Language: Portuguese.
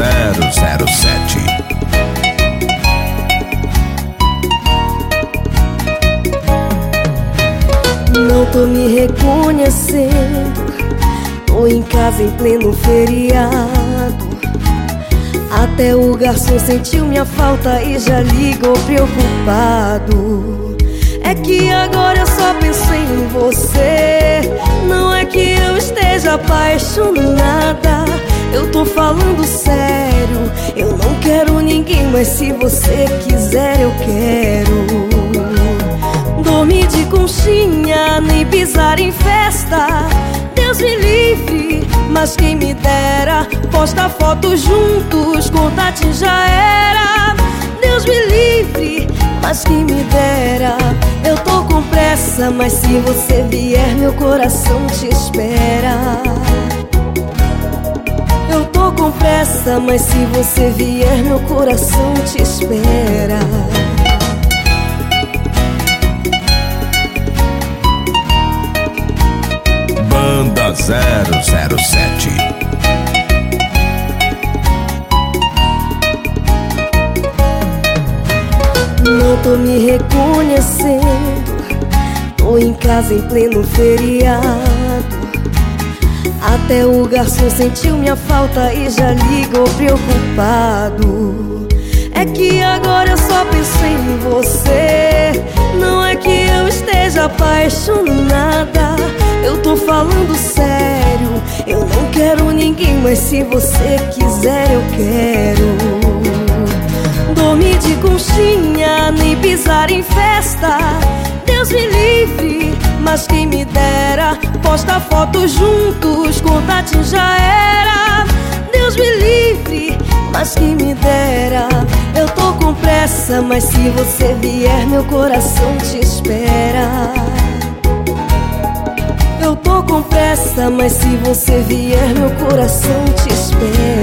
007 Não tô me reconhecendo. Tô em casa em pleno feriado. Até o garçom sentiu minha falta e já ligou preocupado. É que agora eu só penso em você. Não é que eu esteja apaixonada Eu tô falando sério. Eu não quero ninguém, mas se você quiser eu quero. Dormir de conchinha, nem pisar em festa. Deus me livre, mas quem me dera. Posta fotos juntos, contato já era. Deus me livre, mas quem me dera. Eu tô com pressa, mas se você vier Meu coração te espera pressa, mas se você vier Meu coração te espera. Banda 007 Não tô me reconhecendo. Tô em casa em pleno feriado Até o garçom sentiu minha falta e já ligou preocupado. É que agora eu só penso em você. Não é que eu esteja apaixonada. Eu tô falando sério. Eu não quero ninguém, mas se você quiser eu quero. Dormir de conchinha, nem pisar em festa. Deus me livre, mas quem me dera Posta fotos juntos, contato já era. Deus me livre, mas quem me dera. Eu tô com pressa, mas se você vier Meu coração te espera. Eu tô com pressa, mas se você vier Meu coração te espera